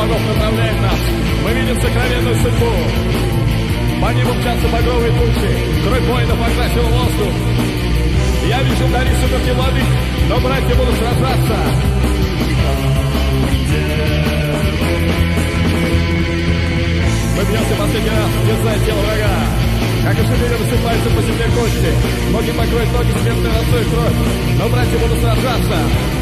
богов направляет нас. Мы видим сокровенную судьбу. По небу мчатся багровые тучи. Кровь воинов окрасила воздух. Я вижу вдали сумерки владык, но братья будут сражаться. Мы бьемся последний раз, терзая тело врага. Как и шевели рассыпаются по земле кости. Ноги покроют ноги, смертной росой кровь. Но братья будут сражаться.